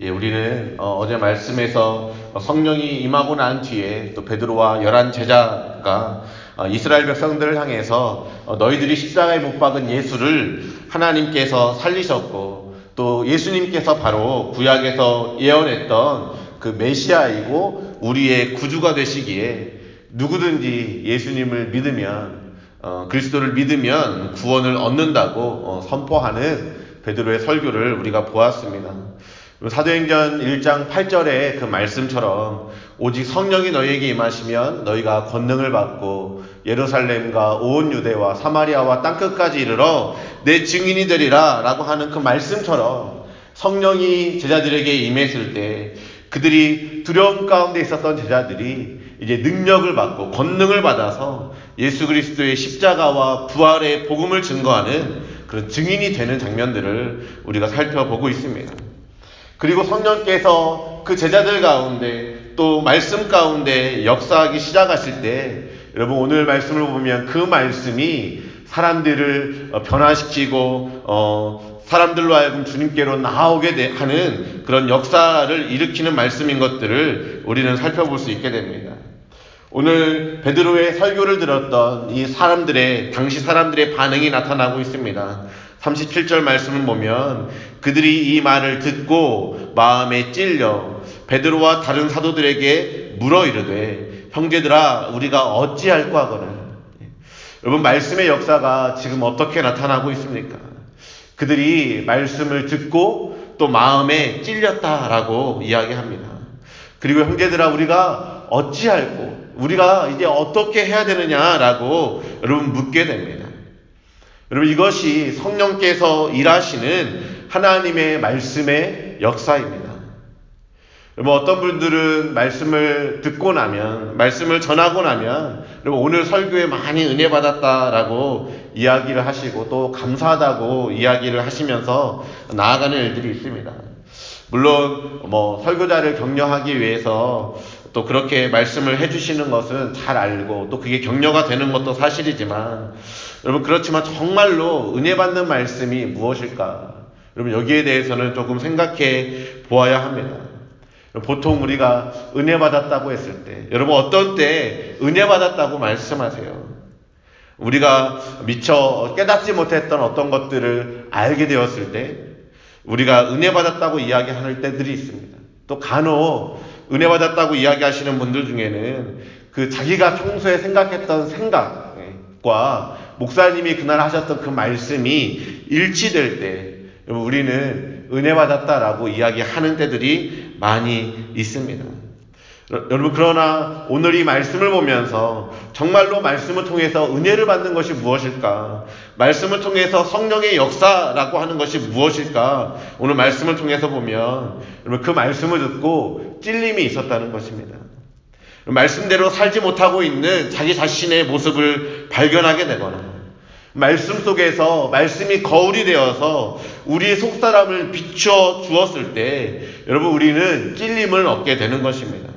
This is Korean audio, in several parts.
예, 우리는 어, 제 말씀에서 성령이 임하고 난 뒤에 또 베드로와 열한 제자가 어, 이스라엘 백성들을 향해서 어, 너희들이 십자가에 못 박은 예수를 하나님께서 살리셨고 또 예수님께서 바로 구약에서 예언했던 그 메시아이고 우리의 구주가 되시기에 누구든지 예수님을 믿으면 어, 그리스도를 믿으면 구원을 얻는다고 어, 선포하는 베드로의 설교를 우리가 보았습니다. 사도행전 1장 8절의 그 말씀처럼 오직 성령이 너희에게 임하시면 너희가 권능을 받고 예루살렘과 온 유대와 사마리아와 땅끝까지 이르러 내 증인이 되리라 라고 하는 그 말씀처럼 성령이 제자들에게 임했을 때 그들이 두려움 가운데 있었던 제자들이 이제 능력을 받고 권능을 받아서 예수 그리스도의 십자가와 부활의 복음을 증거하는 그런 증인이 되는 장면들을 우리가 살펴보고 있습니다. 그리고 성령께서 그 제자들 가운데 또 말씀 가운데 역사하기 시작하실 때 여러분 오늘 말씀을 보면 그 말씀이 사람들을 어, 변화시키고 어, 사람들로 하여금 주님께로 나오게 하는 그런 역사를 일으키는 말씀인 것들을 우리는 살펴볼 수 있게 됩니다. 오늘 베드로의 설교를 들었던 이 사람들의 당시 사람들의 반응이 나타나고 있습니다. 37절 말씀을 보면 그들이 이 말을 듣고 마음에 찔려 베드로와 다른 사도들에게 물어 이르되 형제들아 우리가 어찌할까 하거늘 여러분 말씀의 역사가 지금 어떻게 나타나고 있습니까? 그들이 말씀을 듣고 또 마음에 찔렸다라고 이야기합니다. 그리고 형제들아 우리가 어찌할고 우리가 이제 어떻게 해야 되느냐라고 여러분 묻게 됩니다. 여러분 이것이 성령께서 일하시는 하나님의 말씀의 역사입니다. 여러분 어떤 분들은 말씀을 듣고 나면 말씀을 전하고 나면 여러분 오늘 설교에 많이 은혜 받았다라고 이야기를 하시고 또 감사하다고 이야기를 하시면서 나아가는 일들이 있습니다. 물론 뭐 설교자를 격려하기 위해서 또 그렇게 말씀을 해주시는 것은 잘 알고 또 그게 격려가 되는 것도 사실이지만 여러분 그렇지만 정말로 은혜 받는 말씀이 무엇일까? 여러분 여기에 대해서는 조금 생각해 보아야 합니다. 보통 우리가 은혜 받았다고 했을 때 여러분 어떤 때 은혜 받았다고 말씀하세요? 우리가 미처 깨닫지 못했던 어떤 것들을 알게 되었을 때 우리가 은혜 받았다고 이야기하는 때들이 있습니다. 또 간혹 은혜 받았다고 이야기하시는 분들 중에는 그 자기가 평소에 생각했던 생각과 목사님이 그날 하셨던 그 말씀이 일치될 때 우리는 은혜 받았다라고 이야기하는 때들이 많이 있습니다. 여러분 그러나 오늘 이 말씀을 보면서 정말로 말씀을 통해서 은혜를 받는 것이 무엇일까? 말씀을 통해서 성령의 역사라고 하는 것이 무엇일까? 오늘 말씀을 통해서 보면 여러분 그 말씀을 듣고 찔림이 있었다는 것입니다. 말씀대로 살지 못하고 있는 자기 자신의 모습을 발견하게 되거나 말씀 속에서 말씀이 거울이 되어서 우리의 속사람을 비춰 주었을 때 여러분 우리는 찔림을 얻게 되는 것입니다.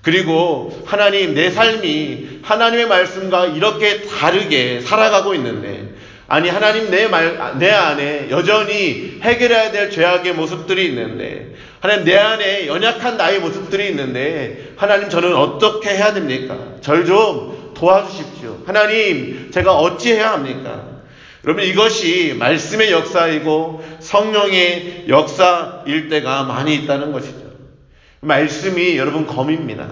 그리고 하나님 내 삶이 하나님의 말씀과 이렇게 다르게 살아가고 있는데 아니 하나님 내 말 내 안에 여전히 해결해야 될 죄악의 모습들이 있는데 하나님 내 안에 연약한 나의 모습들이 있는데 하나님 저는 어떻게 해야 됩니까? 절 좀 도와주십시오. 하나님 제가 어찌해야 합니까? 여러분 이것이 말씀의 역사이고 성령의 역사일 때가 많이 있다는 것이죠. 말씀이 여러분 검입니다.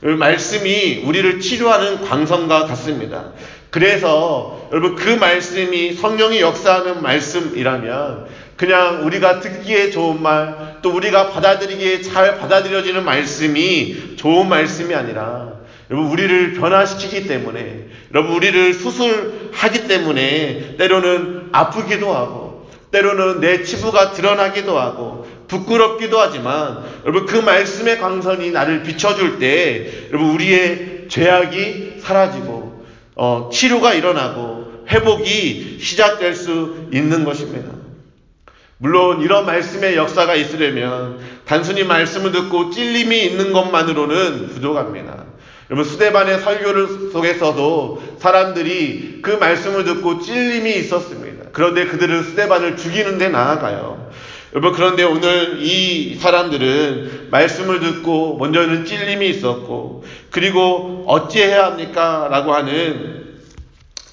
말씀이 우리를 치료하는 광선과 같습니다. 그래서 여러분 그 말씀이 성령이 역사하는 말씀이라면 그냥 우리가 듣기에 좋은 말, 또 우리가 받아들이기에 잘 받아들여지는 말씀이 좋은 말씀이 아니라 여러분 우리를 변화시키기 때문에 여러분 우리를 수술하기 때문에 때로는 아프기도 하고 때로는 내 치부가 드러나기도 하고 부끄럽기도 하지만 여러분 그 말씀의 광선이 나를 비춰줄 때 여러분 우리의 죄악이 사라지고 어, 치료가 일어나고 회복이 시작될 수 있는 것입니다. 물론 이런 말씀의 역사가 있으려면 단순히 말씀을 듣고 찔림이 있는 것만으로는 부족합니다. 여러분 수대반의 설교를 속에서도 사람들이 그 말씀을 듣고 찔림이 있었습니다. 그런데 그들은 수대반을 죽이는 데 나아가요. 여러분 그런데 오늘 이 사람들은 말씀을 듣고 먼저는 찔림이 있었고 그리고 어찌해야 합니까? 라고 하는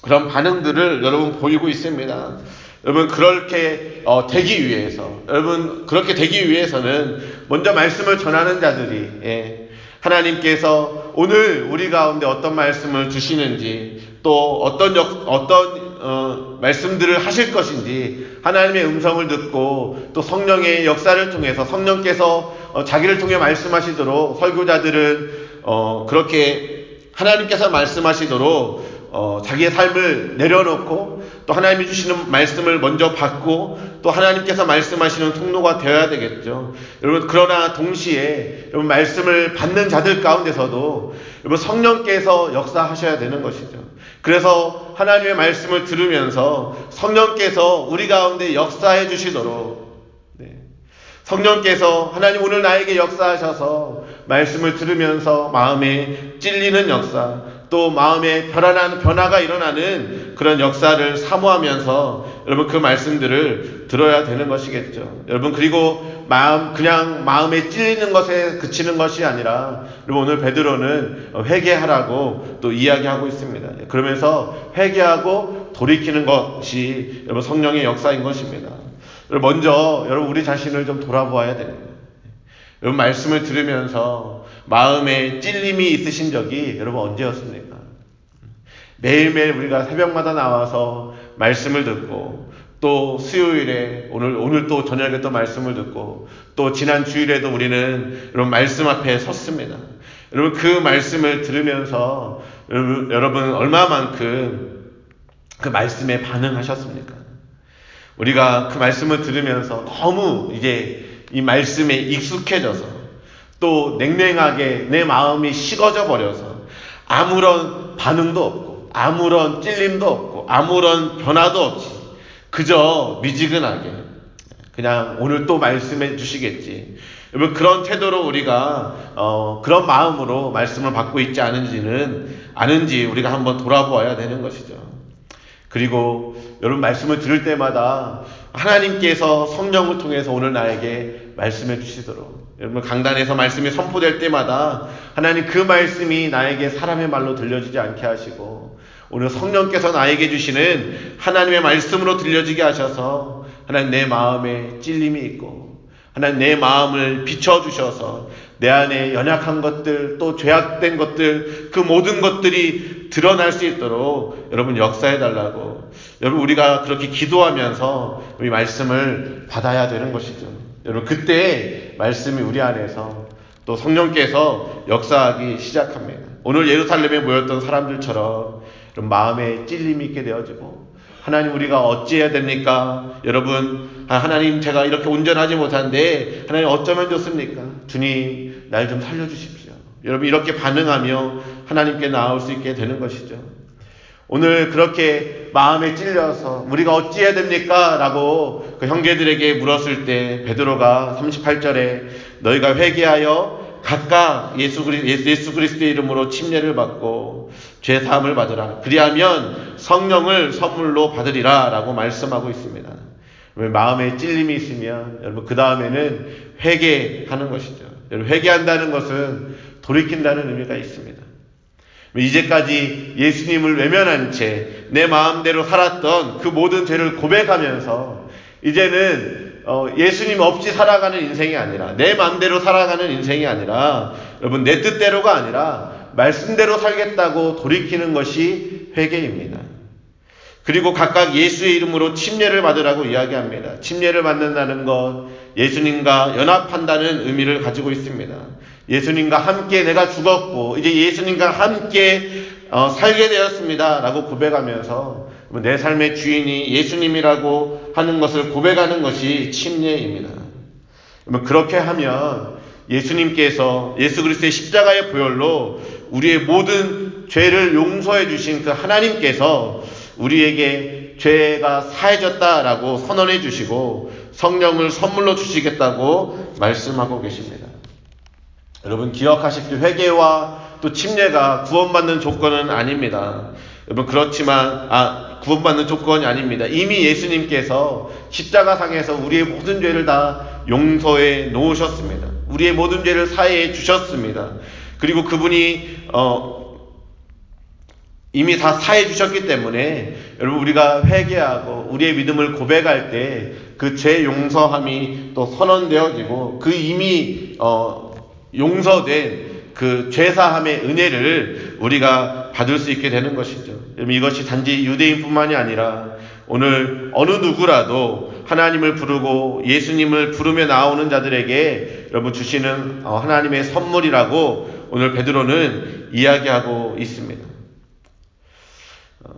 그런 반응들을 여러분 보이고 있습니다. 여러분 그렇게 어, 되기 위해서 여러분 그렇게 되기 위해서는 먼저 말씀을 전하는 자들이 예, 하나님께서 오늘 우리 가운데 어떤 말씀을 주시는지 또 어떤 역, 어떤 어, 말씀들을 하실 것인지 하나님의 음성을 듣고 또 성령의 역사를 통해서 성령께서 어, 자기를 통해 말씀하시도록 설교자들은 어, 그렇게 하나님께서 말씀하시도록 어, 자기의 삶을 내려놓고 또 하나님이 주시는 말씀을 먼저 받고 또 하나님께서 말씀하시는 통로가 되어야 되겠죠. 여러분 그러나 동시에 여러분 말씀을 받는 자들 가운데서도 여러분 성령께서 역사하셔야 되는 것이죠. 그래서 하나님의 말씀을 들으면서 성령께서 우리 가운데 역사해 주시도록 네. 성령께서 하나님 오늘 나에게 역사하셔서 말씀을 들으면서 마음에 찔리는 역사, 또 마음에 변화하는 변화가 일어나는 그런 역사를 사모하면서 여러분 그 말씀들을 들어야 되는 것이겠죠. 여러분 그리고 마음 그냥 마음에 찔리는 것에 그치는 것이 아니라 여러분 오늘 베드로는 회개하라고 또 이야기하고 있습니다. 그러면서 회개하고 돌이키는 것이 여러분 성령의 역사인 것입니다. 먼저 여러분 우리 자신을 좀 돌아보아야 됩니다. 여러분 말씀을 들으면서 마음에 찔림이 있으신 적이 여러분 언제였습니까? 매일매일 우리가 새벽마다 나와서 말씀을 듣고 또 수요일에 오늘 오늘 또 저녁에 또 말씀을 듣고 또 지난 주일에도 우리는 여러분 말씀 앞에 섰습니다. 여러분 그 말씀을 들으면서 여러분, 얼마만큼 그 말씀에 반응하셨습니까? 우리가 그 말씀을 들으면서 너무 이제 이 말씀에 익숙해져서 또 냉랭하게 내 마음이 식어져 버려서 아무런 반응도 없고 아무런 찔림도 없고 아무런 변화도 없이 그저 미지근하게 그냥 오늘 또 말씀해 주시겠지. 여러분 그런 태도로 우리가 어, 그런 마음으로 말씀을 받고 있지 않은지는 아는지 우리가 한번 돌아보아야 되는 것이죠. 그리고 여러분 말씀을 들을 때마다 하나님께서 성령을 통해서 오늘 나에게 말씀해 주시도록 여러분 강단에서 말씀이 선포될 때마다 하나님 그 말씀이 나에게 사람의 말로 들려지지 않게 하시고 오늘 성령께서 나에게 주시는 하나님의 말씀으로 들려지게 하셔서 하나님 내 마음에 찔림이 있고 하나님 내 마음을 비춰주셔서 내 안에 연약한 것들 또 죄악된 것들 그 모든 것들이 드러날 수 있도록 여러분 역사해 달라고 여러분 우리가 그렇게 기도하면서 이 말씀을 받아야 되는 것이죠. 여러분 그때 말씀이 우리 안에서 또 성령께서 역사하기 시작합니다. 오늘 예루살렘에 모였던 사람들처럼 마음에 찔림이 있게 되어지고 하나님 우리가 어찌해야 됩니까? 여러분 하나님 제가 이렇게 운전하지 못한데 하나님 어쩌면 좋습니까? 주님 날 좀 살려주십시오. 여러분 이렇게 반응하며 하나님께 나올 수 있게 되는 것이죠. 오늘 그렇게 마음에 찔려서 우리가 어찌해야 됩니까? 라고 그 형제들에게 물었을 때 베드로가 38절에 너희가 회개하여 각각 예수, 그리, 예수 그리스도의 이름으로 침례를 받고 죄 사함을 받으라. 그리하면 성령을 선물로 받으리라 라고 말씀하고 있습니다. 마음에 찔림이 있으면 여러분 그 다음에는 회개하는 것이죠. 여러분 회개한다는 것은 돌이킨다는 의미가 있습니다. 이제까지 예수님을 외면한 채 내 마음대로 살았던 그 모든 죄를 고백하면서 이제는 어, 예수님 없이 살아가는 인생이 아니라 내 마음대로 살아가는 인생이 아니라 여러분 내 뜻대로가 아니라 말씀대로 살겠다고 돌이키는 것이 회개입니다. 그리고 각각 예수의 이름으로 침례를 받으라고 이야기합니다. 침례를 받는다는 것 예수님과 연합한다는 의미를 가지고 있습니다. 예수님과 함께 내가 죽었고 이제 예수님과 함께 어, 살게 되었습니다. 라고 고백하면서 내 삶의 주인이 예수님이라고 하는 것을 고백하는 것이 침례입니다. 그렇게 하면 예수님께서 예수 그리스도의 십자가의 보혈로 우리의 모든 죄를 용서해 주신 그 하나님께서 우리에게 죄가 사해졌다라고 선언해 주시고 성령을 선물로 주시겠다고 말씀하고 계십니다. 여러분 기억하십시오. 회개와 또 침례가 구원받는 조건은 아닙니다. 여러분 그렇지만 아 구원받는 조건이 아닙니다. 이미 예수님께서 십자가상에서 우리의 모든 죄를 다 용서해 놓으셨습니다. 우리의 모든 죄를 사해해 주셨습니다. 그리고 그분이 어, 이미 다 사해 주셨기 때문에 여러분 우리가 회개하고 우리의 믿음을 고백할 때 그 죄 용서함이 또 선언되어지고 그 이미 어, 용서된 그 죄사함의 은혜를 우리가 받을 수 있게 되는 것이죠. 이것이 단지 유대인뿐만이 아니라 오늘 어느 누구라도 하나님을 부르고 예수님을 부르며 나오는 자들에게 여러분 주시는 어, 하나님의 선물이라고 오늘 베드로는 이야기하고 있습니다. 어,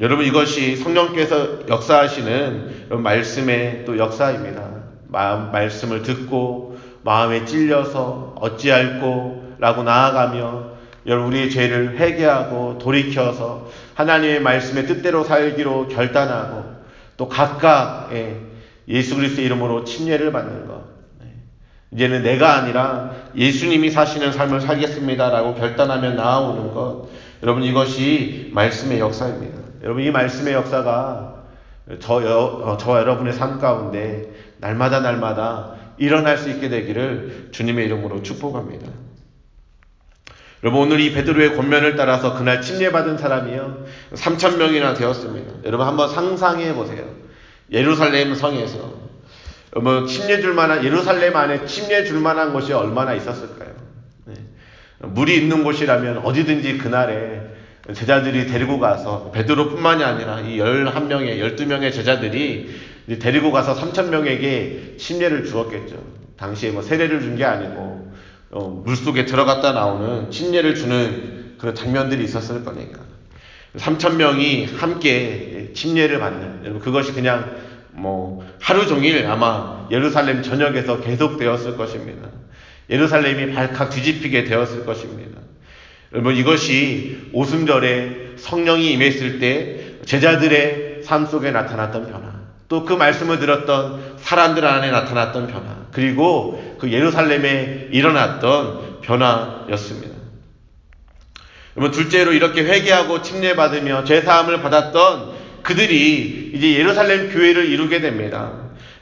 여러분 이것이 성령께서 역사하시는 말씀의 또 역사입니다. 말씀을 듣고 마음에 찔려서 어찌할꼬 라고 나아가며 여러분 우리의 죄를 회개하고 돌이켜서 하나님의 말씀의 뜻대로 살기로 결단하고 또 각각 예수 그리스도의 이름으로 침례를 받는 것. 네. 이제는 내가 아니라 예수님이 사시는 삶을 살겠습니다라고 결단하며 나아오는 것. 여러분 이것이 말씀의 역사입니다. 여러분 이 말씀의 역사가 저, 어, 저 여러분의 삶 가운데 날마다 날마다 일어날 수 있게 되기를 주님의 이름으로 축복합니다. 여러분 오늘 이 베드로의 권면을 따라서 그날 침례받은 사람이요 3천 명이나 되었습니다. 여러분 한번 상상해 보세요. 예루살렘 성에서 여러분 침례 줄 만한 예루살렘 안에 침례 줄 만한 곳이 얼마나 있었을까요? 네. 물이 있는 곳이라면 어디든지 그날에 제자들이 데리고 가서 베드로뿐만이 아니라 이 11명의 12명의 제자들이 데리고 가서 3천 명에게 침례를 주었겠죠. 당시에 뭐 세례를 준 게 아니고 어, 물 속에 들어갔다 나오는 침례를 주는 그런 장면들이 있었을 거니까. 3천 명이 함께 침례를 받는 여러분 그것이 그냥 뭐 하루 종일 아마 예루살렘 전역에서 계속되었을 것입니다. 예루살렘이 발칵 뒤집히게 되었을 것입니다. 여러분 이것이 오순절에 성령이 임했을 때 제자들의 삶 속에 나타났던 변화. 또 그 말씀을 들었던 사람들 안에 나타났던 변화. 그리고 그 예루살렘에 일어났던 변화였습니다. 여러분 둘째로 이렇게 회개하고 침례받으며 죄사함을 받았던 그들이 이제 예루살렘 교회를 이루게 됩니다.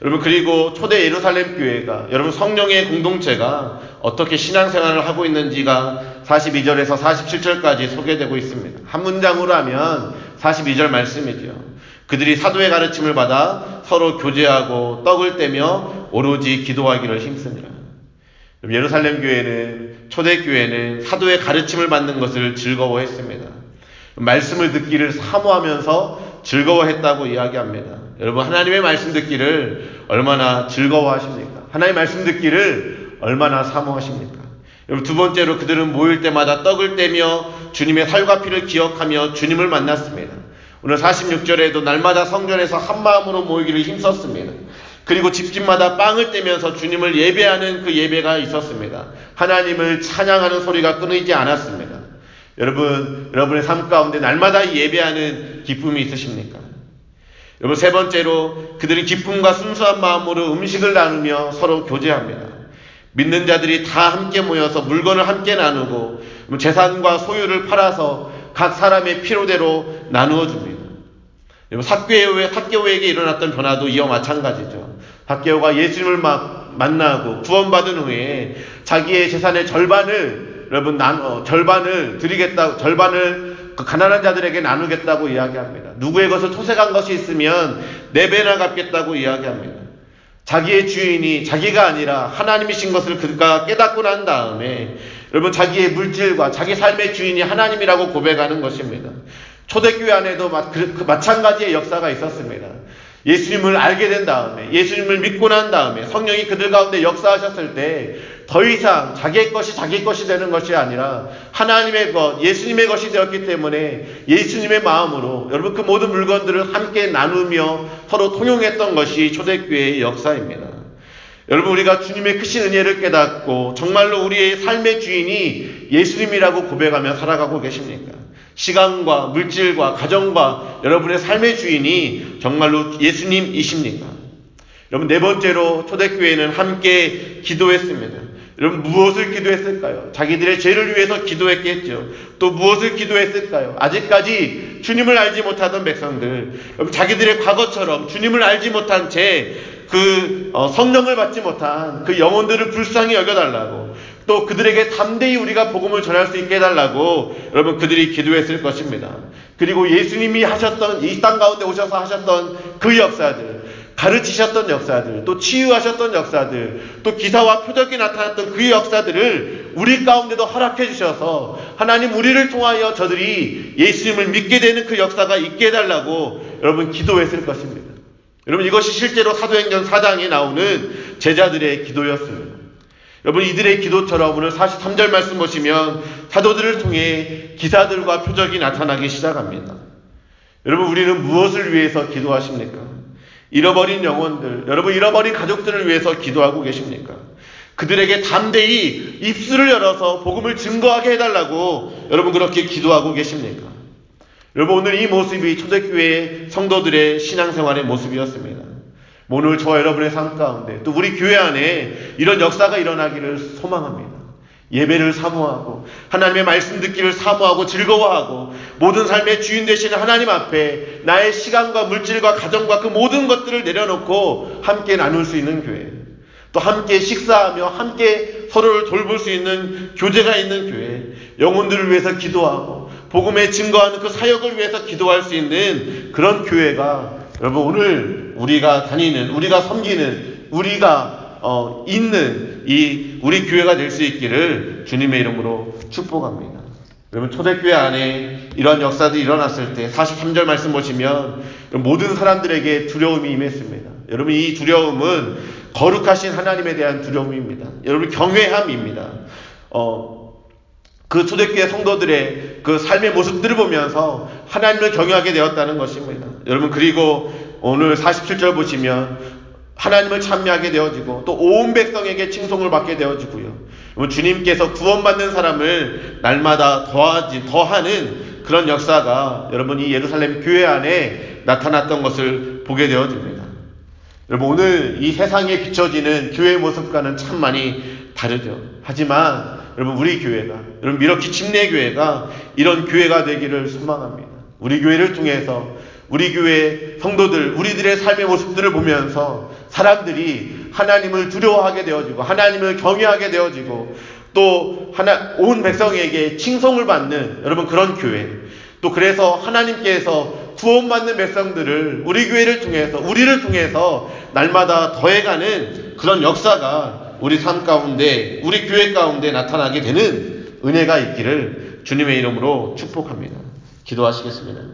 여러분 그리고 초대 예루살렘 교회가 여러분 성령의 공동체가 어떻게 신앙생활을 하고 있는지가 42절에서 47절까지 소개되고 있습니다. 한 문장으로 하면 42절 말씀이죠. 그들이 사도의 가르침을 받아 서로 교제하고 떡을 떼며 오로지 기도하기를 힘쓰니라. 예루살렘 교회는 초대 교회는 사도의 가르침을 받는 것을 즐거워했습니다. 말씀을 듣기를 사모하면서 즐거워했다고 이야기합니다. 여러분 하나님의 말씀 듣기를 얼마나 즐거워하십니까? 하나님의 말씀 듣기를 얼마나 사모하십니까? 여러분 두 번째로 그들은 모일 때마다 떡을 떼며 주님의 살과 피를 기억하며 주님을 만났습니다. 오늘 46절에도 날마다 성전에서 한 마음으로 모이기를 힘썼습니다. 그리고 집집마다 빵을 떼면서 주님을 예배하는 그 예배가 있었습니다. 하나님을 찬양하는 소리가 끊이지 않았습니다. 여러분, 여러분의 삶 가운데 날마다 예배하는 기쁨이 있으십니까? 여러분 세 번째로 그들이 기쁨과 순수한 마음으로 음식을 나누며 서로 교제합니다. 믿는 자들이 다 함께 모여서 물건을 함께 나누고 재산과 소유를 팔아서 각 사람의 필요대로 나누어 줍니다. 여러분 사개오에 사개오에게 일어났던 변화도 이와 마찬가지죠. 사개오가 예수님을 막 만나고 구원받은 후에 자기의 재산의 절반을 여러분 나눠 절반을 드리겠다 절반을 그 가난한 자들에게 나누겠다고 이야기합니다. 누구의 것을 토색한 것이 있으면 네 배나 갚겠다고 이야기합니다. 자기의 주인이 자기가 아니라 하나님이신 것을 그가 깨닫고 난 다음에 여러분 자기의 물질과 자기 삶의 주인이 하나님이라고 고백하는 것입니다. 초대교회 안에도 그, 그 마찬가지의 역사가 있었습니다. 예수님을 알게 된 다음에 예수님을 믿고 난 다음에 성령이 그들 가운데 역사하셨을 때 더 이상 자기의 것이 자기 것이 되는 것이 아니라 하나님의 것, 예수님의 것이 되었기 때문에 예수님의 마음으로 여러분 그 모든 물건들을 함께 나누며 서로 통용했던 것이 초대교회의 역사입니다. 여러분 우리가 주님의 크신 은혜를 깨닫고 정말로 우리의 삶의 주인이 예수님이라고 고백하며 살아가고 계십니까? 시간과 물질과 가정과 여러분의 삶의 주인이 정말로 예수님이십니까? 여러분 네 번째로 초대교회는 함께 기도했습니다. 여러분 무엇을 기도했을까요? 자기들의 죄를 위해서 기도했겠죠. 또 무엇을 기도했을까요? 아직까지 주님을 알지 못하던 백성들, 자기들의 과거처럼 주님을 알지 못한 채그 어, 성령을 받지 못한 그 영혼들을 불쌍히 여겨달라고 또 그들에게 담대히 우리가 복음을 전할 수 있게 해달라고 여러분 그들이 기도했을 것입니다. 그리고 예수님이 하셨던 이 땅 가운데 오셔서 하셨던 그 역사들, 가르치셨던 역사들, 또 치유하셨던 역사들, 또 기사와 표적이 나타났던 그 역사들을 우리 가운데도 허락해 주셔서 하나님 우리를 통하여 저들이 예수님을 믿게 되는 그 역사가 있게 해달라고 여러분 기도했을 것입니다. 여러분 이것이 실제로 사도행전 4장에 나오는 제자들의 기도였습니다. 여러분 이들의 기도처럼 오늘 43절 말씀 보시면 사도들을 통해 기사들과 표적이 나타나기 시작합니다. 여러분 우리는 무엇을 위해서 기도하십니까? 잃어버린 영혼들, 여러분 잃어버린 가족들을 위해서 기도하고 계십니까? 그들에게 담대히 입술을 열어서 복음을 증거하게 해달라고 여러분 그렇게 기도하고 계십니까? 여러분 오늘 이 모습이 초대교회 성도들의 신앙생활의 모습이었습니다. 오늘 저와 여러분의 삶 가운데 또 우리 교회 안에 이런 역사가 일어나기를 소망합니다. 예배를 사모하고 하나님의 말씀 듣기를 사모하고 즐거워하고 모든 삶의 주인 되시는 하나님 앞에 나의 시간과 물질과 가정과 그 모든 것들을 내려놓고 함께 나눌 수 있는 교회. 또 함께 식사하며 함께 서로를 돌볼 수 있는 교제가 있는 교회. 영혼들을 위해서 기도하고 복음에 증거하는 그 사역을 위해서 기도할 수 있는 그런 교회가 여러분 오늘 우리가 다니는 우리가 섬기는 우리가 어, 있는 이 우리 교회가 될 수 있기를 주님의 이름으로 축복합니다. 여러분 초대교회 안에 이런 역사들이 일어났을 때 43절 말씀 보시면 모든 사람들에게 두려움이 임했습니다. 여러분 이 두려움은 거룩하신 하나님에 대한 두려움입니다. 여러분 경외함입니다. 어, 그 초대교회 성도들의 그 삶의 모습들을 보면서 하나님을 경외하게 되었다는 것입니다. 여러분 그리고 오늘 47절 보시면 하나님을 찬미하게 되어지고 또 온 백성에게 칭송을 받게 되어지고요. 주님께서 구원받는 사람을 날마다 더하지 더하는 그런 역사가 여러분 이 예루살렘 교회 안에 나타났던 것을 보게 되어집니다. 여러분 오늘 이 세상에 비춰지는 교회의 모습과는 참 많이 다르죠. 하지만 여러분 우리 교회가 여러분 미러키 침례 교회가 이런 교회가 되기를 소망합니다. 우리 교회를 통해서 우리 교회 성도들 우리들의 삶의 모습들을 보면서 사람들이 하나님을 두려워하게 되어지고 하나님을 경외하게 되어지고 또 하나 온 백성에게 칭송을 받는 여러분 그런 교회 또 그래서 하나님께서 구원받는 백성들을 우리 교회를 통해서 우리를 통해서 날마다 더해가는 그런 역사가 우리 삶 가운데, 우리 교회 가운데 나타나게 되는 은혜가 있기를 주님의 이름으로 축복합니다. 기도하시겠습니다.